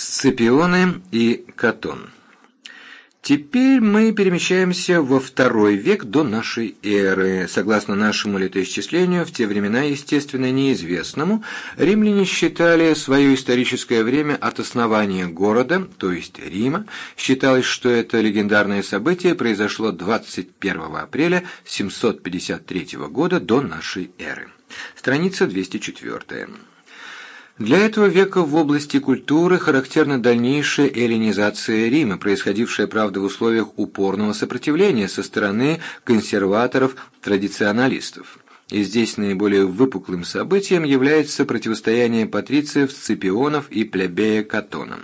Сципионы и Катон. Теперь мы перемещаемся во второй век до нашей эры. Согласно нашему летоисчислению, в те времена, естественно, неизвестному, римляне считали свое историческое время от основания города, то есть Рима. Считалось, что это легендарное событие произошло 21 апреля 753 года до нашей эры. Страница 204. Для этого века в области культуры характерна дальнейшая эллинизация Рима, происходившая, правда, в условиях упорного сопротивления со стороны консерваторов-традиционалистов. И здесь наиболее выпуклым событием является противостояние патрициев Сципионов и плебея Катона.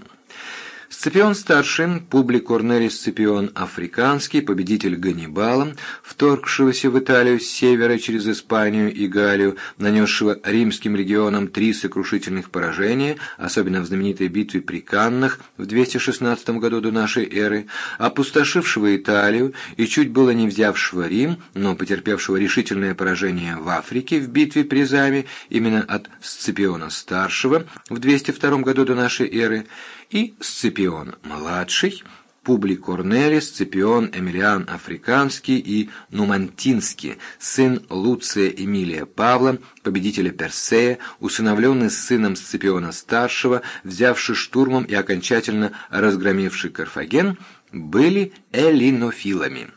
Сципион-старший, Публий Корнелий Сципион Африканский, победитель Ганнибала, вторгшегося в Италию с севера через Испанию и Галлию, нанесшего римским легионам три сокрушительных поражения, особенно в знаменитой битве при Каннах в 216 году до нашей эры, опустошившего Италию и чуть было не взявшего Рим, но потерпевшего решительное поражение в Африке в битве при Заме, именно от Сципиона-старшего в 202 году до нашей эры, и Сципион-младший, Публий Корнелий, Сципион Эмилиан Африканский и Нумантинский, сын Луция Эмилия Павла, победителя Персея, усыновленный сыном Сципиона-старшего, взявший штурмом и окончательно разгромивший Карфаген, были эллинофилами.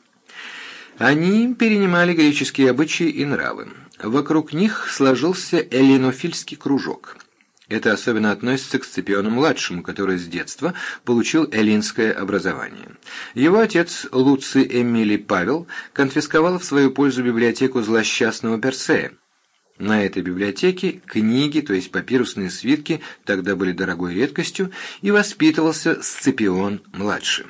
Они перенимали греческие обычаи и нравы. Вокруг них сложился эллинофильский кружок – это особенно относится к Сципиону-младшему, который с детства получил эллинское образование. Его отец Луций Эмилий Павел конфисковал в свою пользу библиотеку злосчастного Персея. На этой библиотеке книги, то есть папирусные свитки, тогда были дорогой редкостью, и воспитывался Сципион-младший.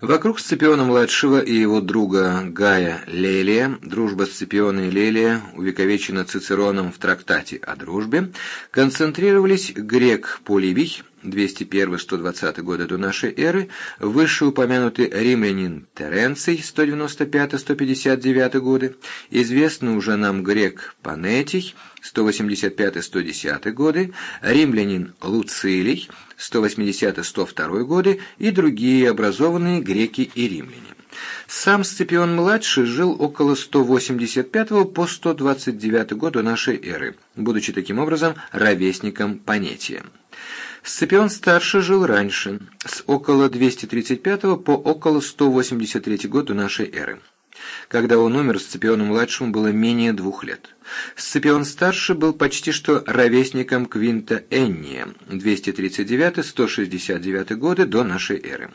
Вокруг Сципиона-младшего и его друга Гая Лелия, дружба Сципиона и Лелия, увековечена Цицероном в трактате о дружбе, концентрировались грек Поливий, 201-120 года до нашей эры, вышеупомянутый римлянин Теренций, 195-159 годы, известный уже нам грек Панетий, 185-110 годы, римлянин Луцилий, 180-102 годы и другие образованные греки и римляне. Сам Сципион-младший жил около 185 по 129 году нашей эры, будучи таким образом ровесником Панетия. Сципион-старший жил раньше, с около 235 по около 183 года нашей эры. Когда он умер, Сципиону-младшему было менее двух лет. Сципион-старший был почти что ровесником Квинта Энния, 239-169 годы до нашей эры.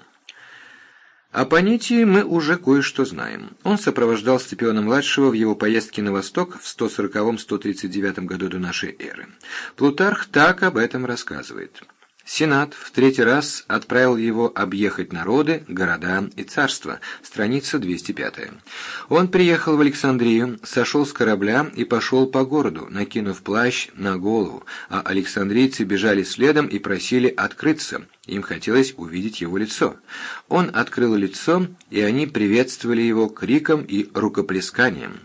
О Панитии мы уже кое-что знаем. Он сопровождал Сципиона-младшего в его поездке на восток в 140-139 году до нашей эры. Плутарх так об этом рассказывает. Сенат в третий раз отправил его объехать народы, города и царства. Страница 205. Он приехал в Александрию, сошел с корабля и пошел по городу, накинув плащ на голову, а александрийцы бежали следом и просили открыться. Им хотелось увидеть его лицо. Он открыл лицо, и они приветствовали его криком и рукоплесканием.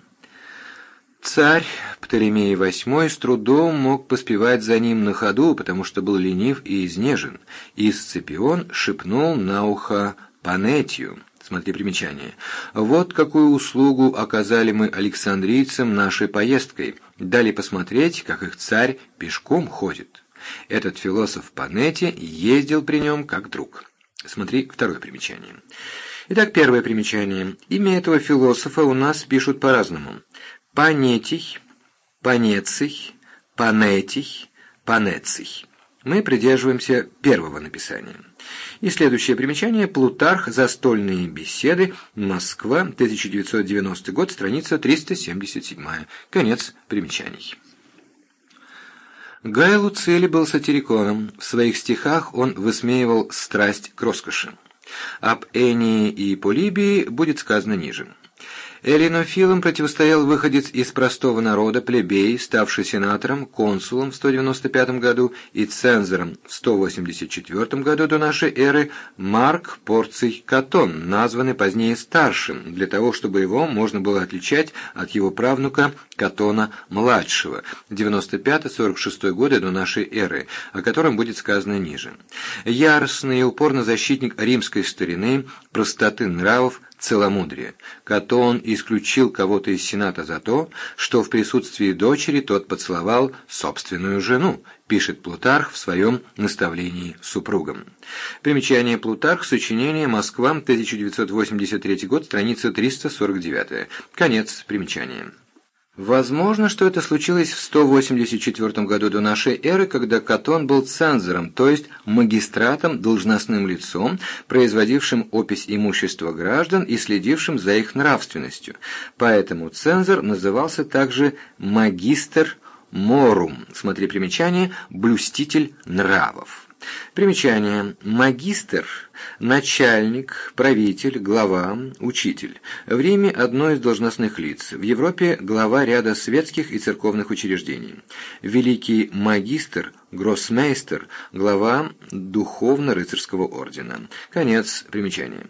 Царь Птолемей VIII с трудом мог поспевать за ним на ходу, потому что был ленив и изнежен, и Сципион шепнул на ухо Панетию. Смотри примечание. Вот какую услугу оказали мы александрийцам нашей поездкой. Дали посмотреть, как их царь пешком ходит. Этот философ Панети ездил при нем как друг. Смотри второе примечание. Итак, первое примечание. Имя этого философа у нас пишут по-разному. Панетий, Панеций, Панетий, Панеций. Мы придерживаемся первого написания. И следующее примечание – Плутарх «Застольные беседы. Москва. 1990 год. Страница 377». Конец примечаний. Гай Луцили был сатириконом. В своих стихах он высмеивал страсть к роскоши. Об Энии и Полибии будет сказано ниже. Эллинофилам противостоял выходец из простого народа, плебей, ставший сенатором, консулом в 195 году и цензором в 184 году до нашей эры Марк Порций Катон, названный позднее старшим, для того, чтобы его можно было отличать от его правнука Катона-младшего, 95-46 годы до нашей эры, о котором будет сказано ниже. Яростный и упорно защитник римской старины, простоты нравов, целомудрие. Катон исключил кого-то из Сената за то, что в присутствии дочери тот поцеловал собственную жену, пишет Плутарх в своем наставлении супругам. Примечание Плутарх, сочинение «Москва», 1983 год, страница 349. Конец примечания. Возможно, что это случилось в 184 году до нашей эры, когда Катон был цензором, то есть магистратом, должностным лицом, производившим опись имущества граждан и следившим за их нравственностью. Поэтому цензор назывался также магистр морум, смотри примечание, блюститель нравов. Примечание. Магистр – начальник, правитель, глава, учитель. В Риме – одно из должностных лиц. В Европе – глава ряда светских и церковных учреждений. Великий магистр – гроссмейстер, глава духовно-рыцарского ордена. Конец примечания.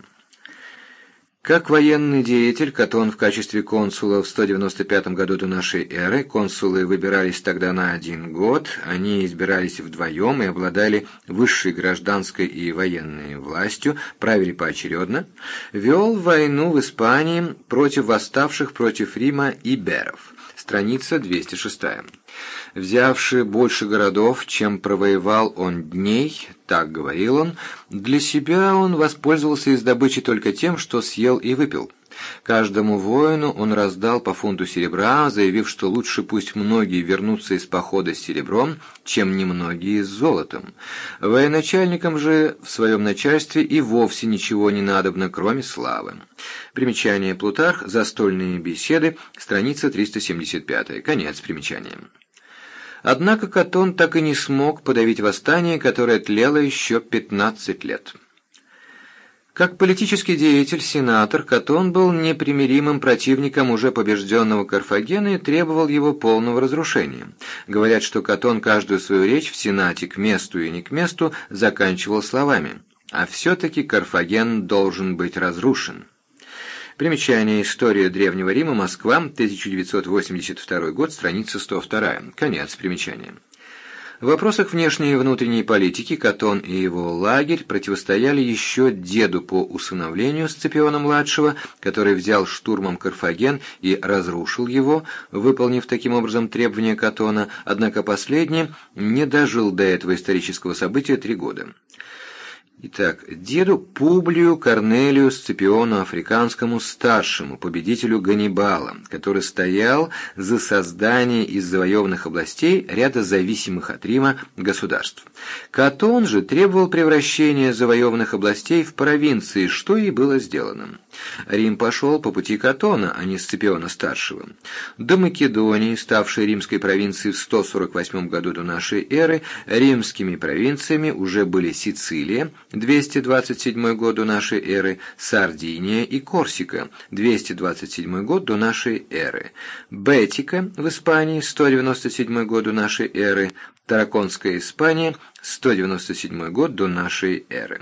Как военный деятель, Катон в качестве консула в 195 году до нашей эры, консулы выбирались тогда на один год, они избирались вдвоем и обладали высшей гражданской и военной властью, правили поочередно, вел войну в Испании против восставших против Рима иберов. Страница 206 взявши больше городов, чем провоевал он дней, так говорил он, для себя он воспользовался из добычи только тем, что съел и выпил. Каждому воину он раздал по фунту серебра, заявив, что лучше пусть многие вернутся из похода с серебром, чем немногие с золотом. Военачальникам же в своем начальстве и вовсе ничего не надобно, кроме славы. Примечание Плутарх, застольные беседы, страница 375, конец примечания. Однако Катон так и не смог подавить восстание, которое тлело еще 15 лет. Как политический деятель, сенатор, Катон был непримиримым противником уже побежденного Карфагена и требовал его полного разрушения. Говорят, что Катон каждую свою речь в Сенате к месту и не к месту заканчивал словами «А все-таки Карфаген должен быть разрушен». Примечание «История Древнего Рима. Москва. 1982 год. Страница 102». Конец примечания. В вопросах внешней и внутренней политики Катон и его лагерь противостояли еще деду по усыновлению Сципиона-младшего, который взял штурмом Карфаген и разрушил его, выполнив таким образом требования Катона, однако последний не дожил до этого исторического события три года. Итак, деду Публию Корнелию Сципиону Африканскому старшему, победителю Ганнибала, который стоял за создание из завоеванных областей ряда зависимых от Рима государств. Катон же требовал превращения завоеванных областей в провинции, что и было сделано. Рим пошел по пути Катона, а не Сципиона-старшего. До Македонии, ставшей римской провинцией в 148 году до нашей эры, римскими провинциями уже были Сицилия, 227 год до нашей эры, Сардиния и Корсика, 227 год до нашей эры, Бетика в Испании, 197 год до нашей эры, Тараконская Испания, 197 год до нашей эры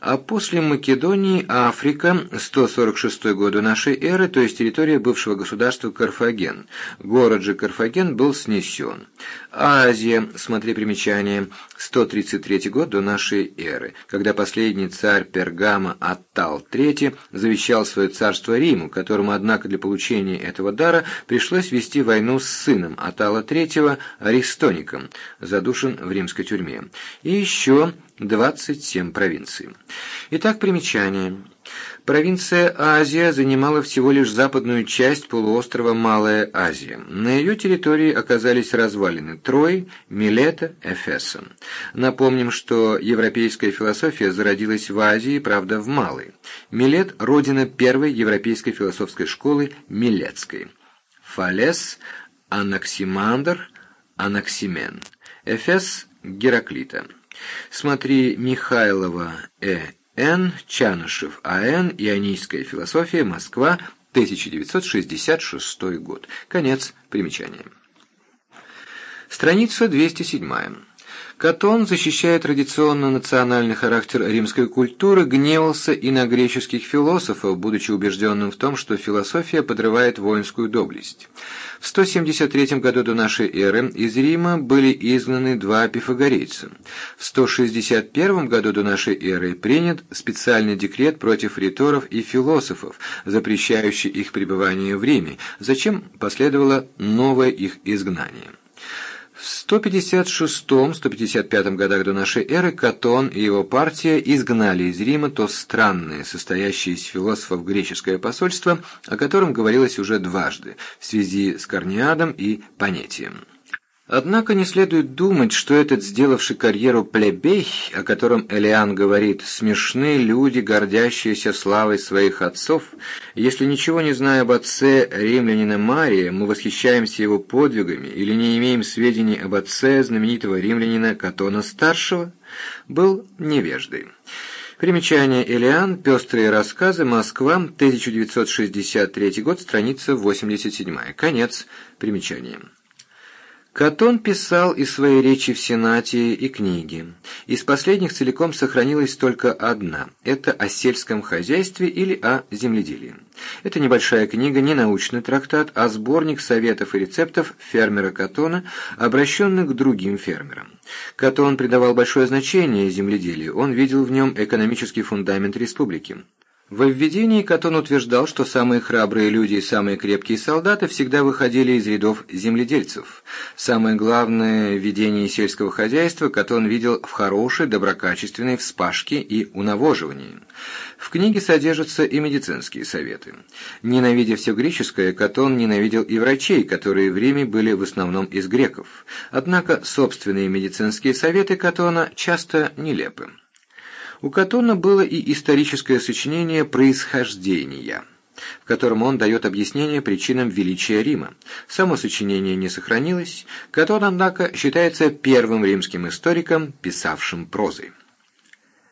а после Македонии Африка, 146 год до нашей эры, то есть территория бывшего государства Карфаген. Город же Карфаген был снесен. Азия, смотри примечание, 133 год до нашей эры, когда последний царь Пергама Аттал III завещал свое царство Риму, которому, однако, для получения этого дара пришлось вести войну с сыном Аттала III Аристоником, задушен в римской тюрьме. И еще 27 провинций. Итак, примечание. Провинция Азия занимала всего лишь западную часть полуострова Малая Азия. На ее территории оказались развалины Трой, Милета, Эфеса. Напомним, что европейская философия зародилась в Азии, правда, в Малой. Милет – родина первой европейской философской школы Милетской. Фалес, Анаксимандр, Анаксимен. Эфес – Гераклита. Смотри Михайлова Э. Н. Чанышев А.Н. Ионийская философия. Москва. 1966 год. Конец примечания. Страница 207. Катон, защищая традиционно национальный характер римской культуры, гневался и на греческих философов, будучи убежденным в том, что философия подрывает воинскую доблесть. В 173 году до нашей эры из Рима были изгнаны два пифагорейца. В 161 году до нашей эры принят специальный декрет против риторов и философов, запрещающий их пребывание в Риме, зачем последовало новое их изгнание. В 156-155 годах до нашей эры Катон и его партия изгнали из Рима то странное, состоящее из философов греческое посольство, о котором говорилось уже дважды, в связи с Корниадом и Понятием. Однако не следует думать, что этот сделавший карьеру плебей, о котором Элиан говорит, смешные люди, гордящиеся славой своих отцов, если ничего не зная об отце римлянина Мария, мы восхищаемся его подвигами или не имеем сведений об отце знаменитого римлянина Катона-старшего, был невеждой. Примечание Элиан, пестрые рассказы, Москва, 1963 год, страница 87. Конец примечания. Катон писал и свои речи в Сенате и книги. Из последних целиком сохранилась только одна – это о сельском хозяйстве или о земледелии. Это небольшая книга, не научный трактат, а сборник советов и рецептов фермера Катона, обращенных к другим фермерам. Катон придавал большое значение земледелию, он видел в нем экономический фундамент республики. Во введении Катон утверждал, что самые храбрые люди и самые крепкие солдаты всегда выходили из рядов земледельцев. Самое главное введение сельского хозяйства Катон видел в хорошей, доброкачественной вспашке и унавоживании. В книге содержатся и медицинские советы. Ненавидя все греческое, Катон ненавидел и врачей, которые в Риме были в основном из греков. Однако собственные медицинские советы Катона часто нелепы. У Катона было и историческое сочинение «Происхождения», в котором он дает объяснение причинам величия Рима. Само сочинение не сохранилось, Катон, однако, считается первым римским историком, писавшим прозой.